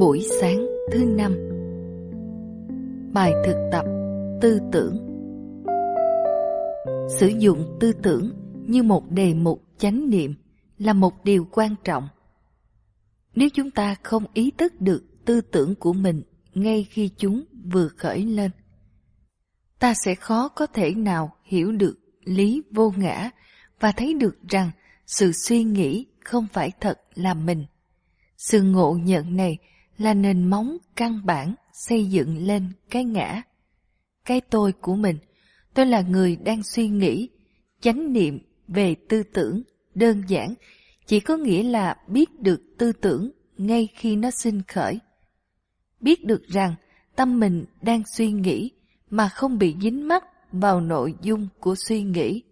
Buổi sáng thứ năm Bài thực tập Tư tưởng Sử dụng tư tưởng như một đề mục chánh niệm là một điều quan trọng. Nếu chúng ta không ý thức được tư tưởng của mình ngay khi chúng vừa khởi lên, ta sẽ khó có thể nào hiểu được lý vô ngã và thấy được rằng sự suy nghĩ không phải thật là mình. Sự ngộ nhận này là nền móng căn bản xây dựng lên cái ngã. Cái tôi của mình, tôi là người đang suy nghĩ, chánh niệm về tư tưởng, đơn giản, chỉ có nghĩa là biết được tư tưởng ngay khi nó sinh khởi. Biết được rằng tâm mình đang suy nghĩ mà không bị dính mắc vào nội dung của suy nghĩ.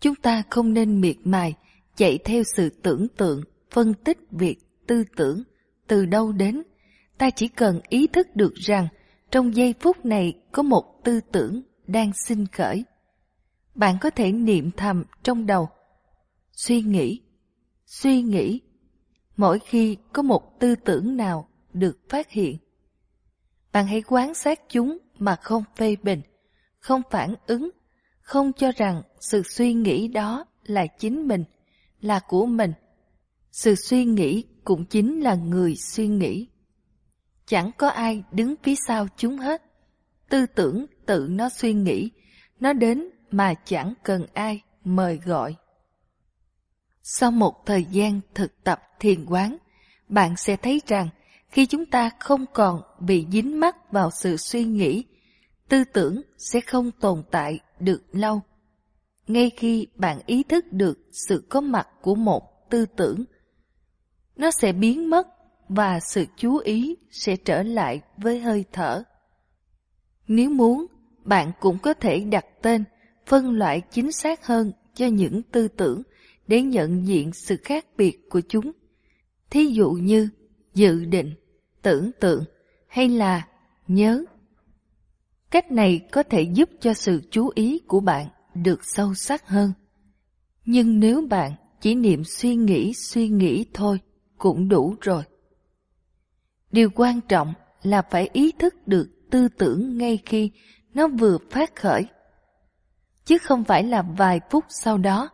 Chúng ta không nên miệt mài chạy theo sự tưởng tượng, phân tích việc tư tưởng từ đâu đến. Ta chỉ cần ý thức được rằng trong giây phút này có một tư tưởng đang sinh khởi. Bạn có thể niệm thầm trong đầu, suy nghĩ, suy nghĩ, mỗi khi có một tư tưởng nào được phát hiện. Bạn hãy quan sát chúng mà không phê bình, không phản ứng, không cho rằng sự suy nghĩ đó là chính mình, là của mình. Sự suy nghĩ cũng chính là người suy nghĩ. Chẳng có ai đứng phía sau chúng hết. Tư tưởng tự nó suy nghĩ, nó đến mà chẳng cần ai mời gọi. Sau một thời gian thực tập thiền quán, bạn sẽ thấy rằng khi chúng ta không còn bị dính mắc vào sự suy nghĩ, tư tưởng sẽ không tồn tại được lâu. Ngay khi bạn ý thức được sự có mặt của một tư tưởng, nó sẽ biến mất và sự chú ý sẽ trở lại với hơi thở. Nếu muốn, bạn cũng có thể đặt tên, phân loại chính xác hơn cho những tư tưởng để nhận diện sự khác biệt của chúng. Thí dụ như dự định, tưởng tượng hay là nhớ. Cách này có thể giúp cho sự chú ý của bạn được sâu sắc hơn. Nhưng nếu bạn chỉ niệm suy nghĩ suy nghĩ thôi cũng đủ rồi. Điều quan trọng là phải ý thức được tư tưởng ngay khi nó vừa phát khởi, chứ không phải là vài phút sau đó.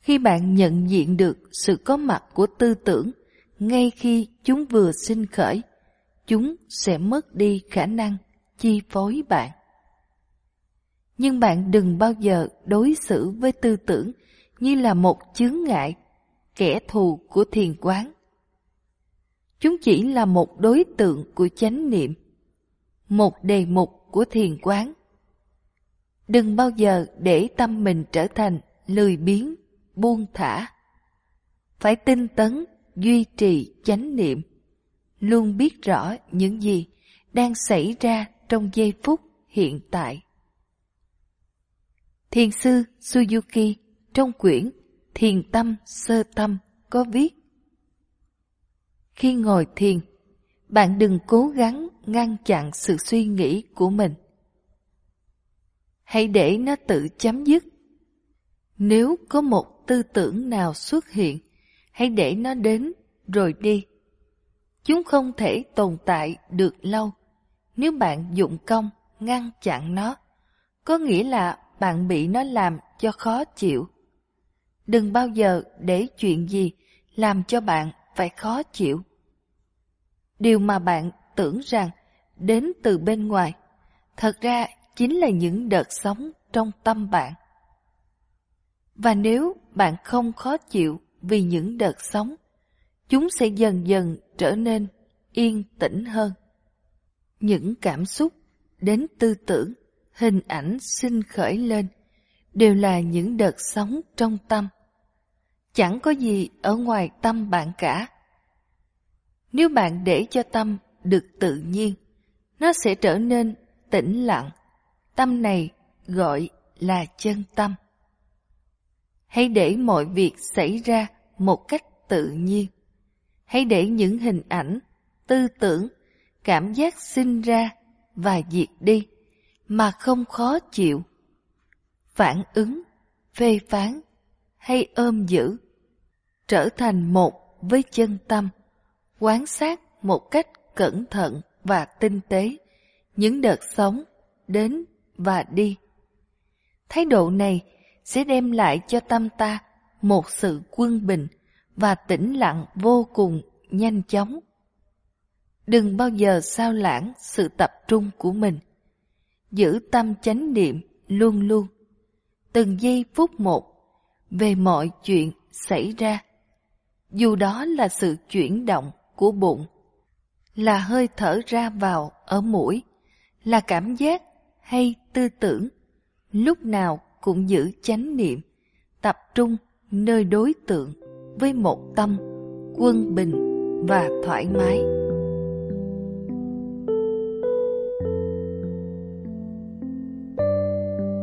Khi bạn nhận diện được sự có mặt của tư tưởng ngay khi chúng vừa sinh khởi, chúng sẽ mất đi khả năng chi phối bạn. Nhưng bạn đừng bao giờ đối xử với tư tưởng như là một chướng ngại, kẻ thù của thiền quán. Chúng chỉ là một đối tượng của chánh niệm, một đề mục của thiền quán. Đừng bao giờ để tâm mình trở thành lười biếng, buông thả. Phải tinh tấn, duy trì chánh niệm, luôn biết rõ những gì đang xảy ra trong giây phút hiện tại. Thiền sư Suzuki trong quyển Thiền tâm sơ tâm có viết khi ngồi thiền, bạn đừng cố gắng ngăn chặn sự suy nghĩ của mình. Hãy để nó tự chấm dứt. Nếu có một tư tưởng nào xuất hiện, hãy để nó đến rồi đi. Chúng không thể tồn tại được lâu nếu bạn dụng công ngăn chặn nó. Có nghĩa là bạn bị nó làm cho khó chịu. Đừng bao giờ để chuyện gì làm cho bạn phải khó chịu. Điều mà bạn tưởng rằng đến từ bên ngoài, thật ra chính là những đợt sóng trong tâm bạn. Và nếu bạn không khó chịu vì những đợt sóng, chúng sẽ dần dần trở nên yên tĩnh hơn. Những cảm xúc đến tư tưởng hình ảnh sinh khởi lên đều là những đợt sóng trong tâm. Chẳng có gì ở ngoài tâm bạn cả. Nếu bạn để cho tâm được tự nhiên, nó sẽ trở nên tĩnh lặng. Tâm này gọi là chân tâm. Hãy để mọi việc xảy ra một cách tự nhiên. Hãy để những hình ảnh, tư tưởng, cảm giác sinh ra và diệt đi mà không khó chịu. Phản ứng, phê phán hay ôm giữ, trở thành một với chân tâm, quán sát một cách cẩn thận và tinh tế những đợt sống đến và đi. Thái độ này sẽ đem lại cho tâm ta một sự quân bình và tĩnh lặng vô cùng nhanh chóng. Đừng bao giờ sao lãng sự tập trung của mình. Giữ tâm chánh niệm luôn luôn, từng giây phút một, về mọi chuyện xảy ra. Dù đó là sự chuyển động của bụng, là hơi thở ra vào ở mũi, là cảm giác hay tư tưởng, lúc nào cũng giữ chánh niệm, tập trung nơi đối tượng với một tâm quân bình và thoải mái.